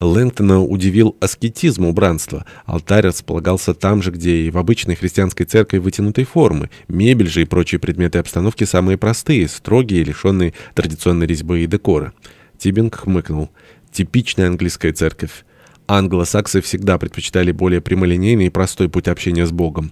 Лэнтона удивил аскетизм убранства. Алтарь располагался там же, где и в обычной христианской церкви вытянутой формы. Мебель же и прочие предметы обстановки самые простые, строгие, лишенные традиционной резьбы и декора. Тибинг хмыкнул. Типичная английская церковь. Англосаксы всегда предпочитали более прямолинейный и простой путь общения с Богом.